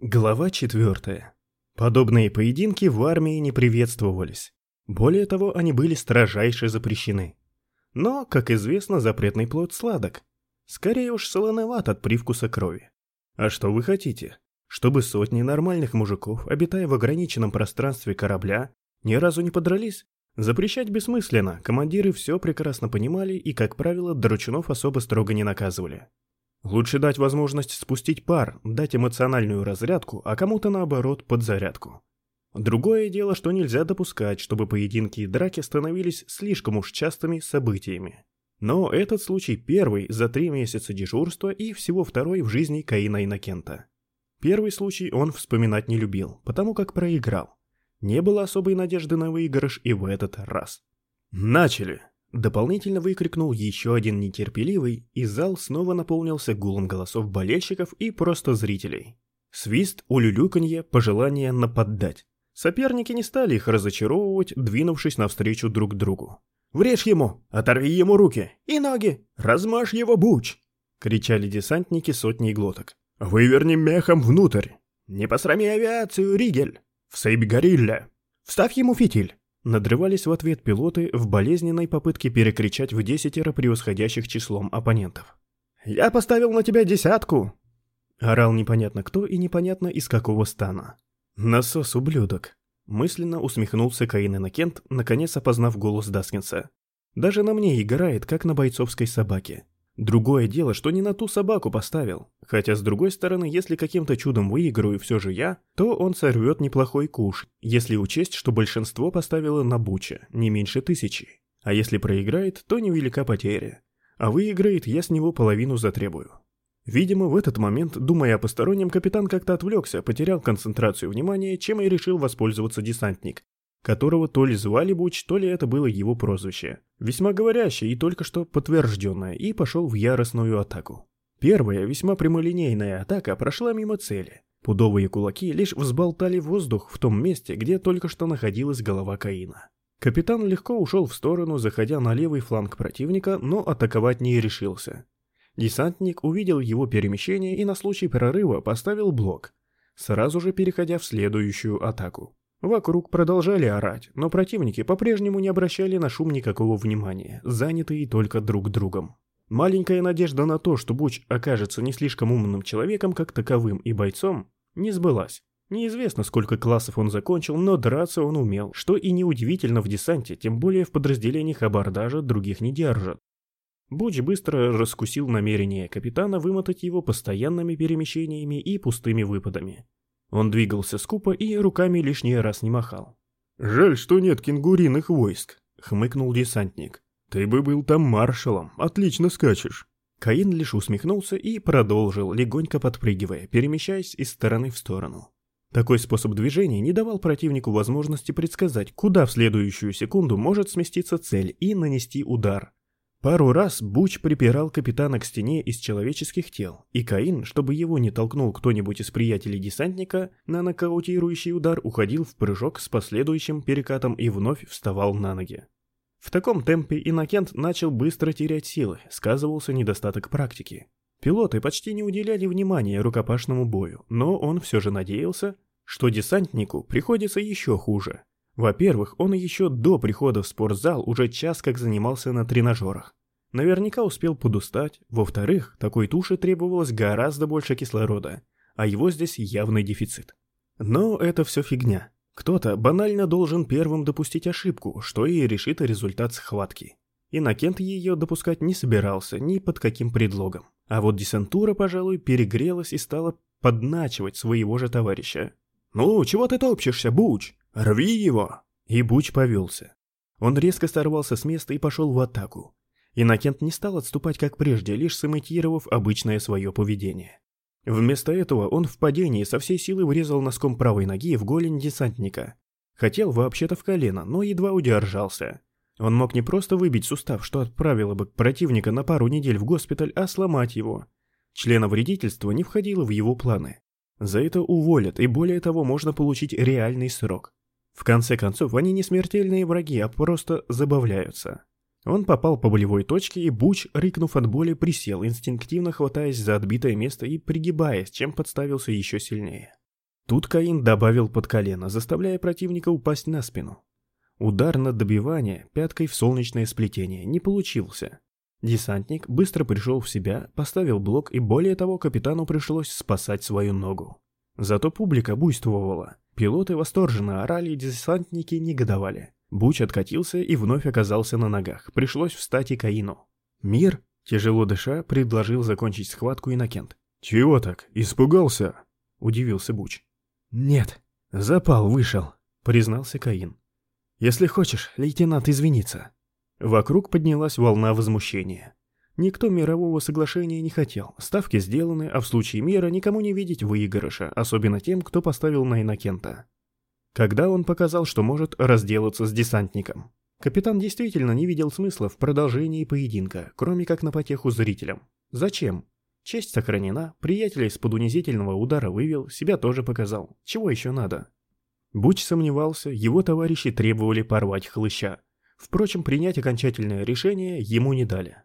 Глава 4. Подобные поединки в армии не приветствовались. Более того, они были строжайше запрещены. Но, как известно, запретный плод сладок. Скорее уж солоноват от привкуса крови. А что вы хотите? Чтобы сотни нормальных мужиков, обитая в ограниченном пространстве корабля, ни разу не подрались? Запрещать бессмысленно, командиры все прекрасно понимали и, как правило, драчунов особо строго не наказывали. Лучше дать возможность спустить пар, дать эмоциональную разрядку, а кому-то наоборот подзарядку. Другое дело, что нельзя допускать, чтобы поединки и драки становились слишком уж частыми событиями. Но этот случай первый за три месяца дежурства и всего второй в жизни Каина Иннокента. Первый случай он вспоминать не любил, потому как проиграл. Не было особой надежды на выигрыш и в этот раз. «Начали!» Дополнительно выкрикнул еще один нетерпеливый, и зал снова наполнился гулом голосов болельщиков и просто зрителей. Свист, улюлюканье, пожелание нападать. Соперники не стали их разочаровывать, двинувшись навстречу друг другу. «Врежь ему! Оторви ему руки! И ноги! Размажь его буч!» — кричали десантники сотни глоток. «Выверни мехом внутрь! Не посрами авиацию, Ригель! Всыпь горилля! Вставь ему фитиль! Надрывались в ответ пилоты в болезненной попытке перекричать в десятеро превосходящих числом оппонентов. «Я поставил на тебя десятку!» Орал непонятно кто и непонятно из какого стана. «Насос, ублюдок!» Мысленно усмехнулся Каин Иннокент, наконец опознав голос Даскинса. «Даже на мне играет, как на бойцовской собаке. Другое дело, что не на ту собаку поставил. Хотя, с другой стороны, если каким-то чудом выиграю все же я, то он сорвет неплохой куш, если учесть, что большинство поставило на Буча, не меньше тысячи. А если проиграет, то невелика потеря. А выиграет, я с него половину затребую. Видимо, в этот момент, думая о постороннем, капитан как-то отвлекся, потерял концентрацию внимания, чем и решил воспользоваться десантник, которого то ли звали Буч, то ли это было его прозвище. Весьма говорящее и только что подтвержденное, и пошел в яростную атаку. Первая, весьма прямолинейная атака прошла мимо цели. Пудовые кулаки лишь взболтали воздух в том месте, где только что находилась голова Каина. Капитан легко ушел в сторону, заходя на левый фланг противника, но атаковать не решился. Десантник увидел его перемещение и на случай прорыва поставил блок, сразу же переходя в следующую атаку. Вокруг продолжали орать, но противники по-прежнему не обращали на шум никакого внимания, занятые только друг другом. Маленькая надежда на то, что Буч окажется не слишком умным человеком как таковым и бойцом, не сбылась. Неизвестно, сколько классов он закончил, но драться он умел, что и неудивительно в десанте, тем более в подразделениях абордажа других не держат. Буч быстро раскусил намерение капитана вымотать его постоянными перемещениями и пустыми выпадами. Он двигался скупо и руками лишний раз не махал. «Жаль, что нет кенгуриных войск», — хмыкнул десантник. «Ты бы был там маршалом, отлично скачешь». Каин лишь усмехнулся и продолжил, легонько подпрыгивая, перемещаясь из стороны в сторону. Такой способ движения не давал противнику возможности предсказать, куда в следующую секунду может сместиться цель и нанести удар. Пару раз Буч припирал капитана к стене из человеческих тел, и Каин, чтобы его не толкнул кто-нибудь из приятелей десантника, на нокаутирующий удар уходил в прыжок с последующим перекатом и вновь вставал на ноги. В таком темпе Иннокент начал быстро терять силы, сказывался недостаток практики. Пилоты почти не уделяли внимания рукопашному бою, но он все же надеялся, что десантнику приходится еще хуже – во-первых, он еще до прихода в спортзал уже час как занимался на тренажерах. Наверняка успел подустать. Во-вторых, такой туше требовалось гораздо больше кислорода, а его здесь явный дефицит. Но это все фигня. Кто-то банально должен первым допустить ошибку, что и решит результат схватки. Иннокент ее допускать не собирался ни под каким предлогом. А вот десантура, пожалуй, перегрелась и стала подначивать своего же товарища. «Ну, чего ты топчешься, Буч? Рви его!» И Буч повелся. Он резко сорвался с места и пошел в атаку. Иннокент не стал отступать как прежде, лишь сымитировав обычное свое поведение. Вместо этого он в падении со всей силы врезал носком правой ноги в голень десантника. Хотел вообще-то в колено, но едва удержался. Он мог не просто выбить сустав, что отправило бы противника на пару недель в госпиталь, а сломать его. Члена вредительства не входило в его планы. За это уволят, и более того, можно получить реальный срок. В конце концов, они не смертельные враги, а просто забавляются. Он попал по болевой точке, и Буч, рыкнув от боли, присел, инстинктивно хватаясь за отбитое место и пригибаясь, чем подставился еще сильнее. Тут Каин добавил под колено, заставляя противника упасть на спину. Удар на добивание пяткой в солнечное сплетение не получился. Десантник быстро пришел в себя, поставил блок и более того капитану пришлось спасать свою ногу. Зато публика буйствовала. Пилоты восторженно орали, десантники негодовали. Буч откатился и вновь оказался на ногах. Пришлось встать и Каину. «Мир?» – тяжело дыша, предложил закончить схватку Иннокент. «Чего так? Испугался?» – удивился Буч. «Нет, запал вышел», — признался Каин. «Если хочешь, лейтенант извиниться». Вокруг поднялась волна возмущения. Никто мирового соглашения не хотел, ставки сделаны, а в случае мира никому не видеть выигрыша, особенно тем, кто поставил на Иннокента. Когда он показал, что может разделаться с десантником. Капитан действительно не видел смысла в продолжении поединка, кроме как на потеху зрителям. Зачем? Честь сохранена, приятеля из-под унизительного удара вывел, себя тоже показал. Чего еще надо? Буч сомневался, его товарищи требовали порвать хлыща. Впрочем, принять окончательное решение ему не дали.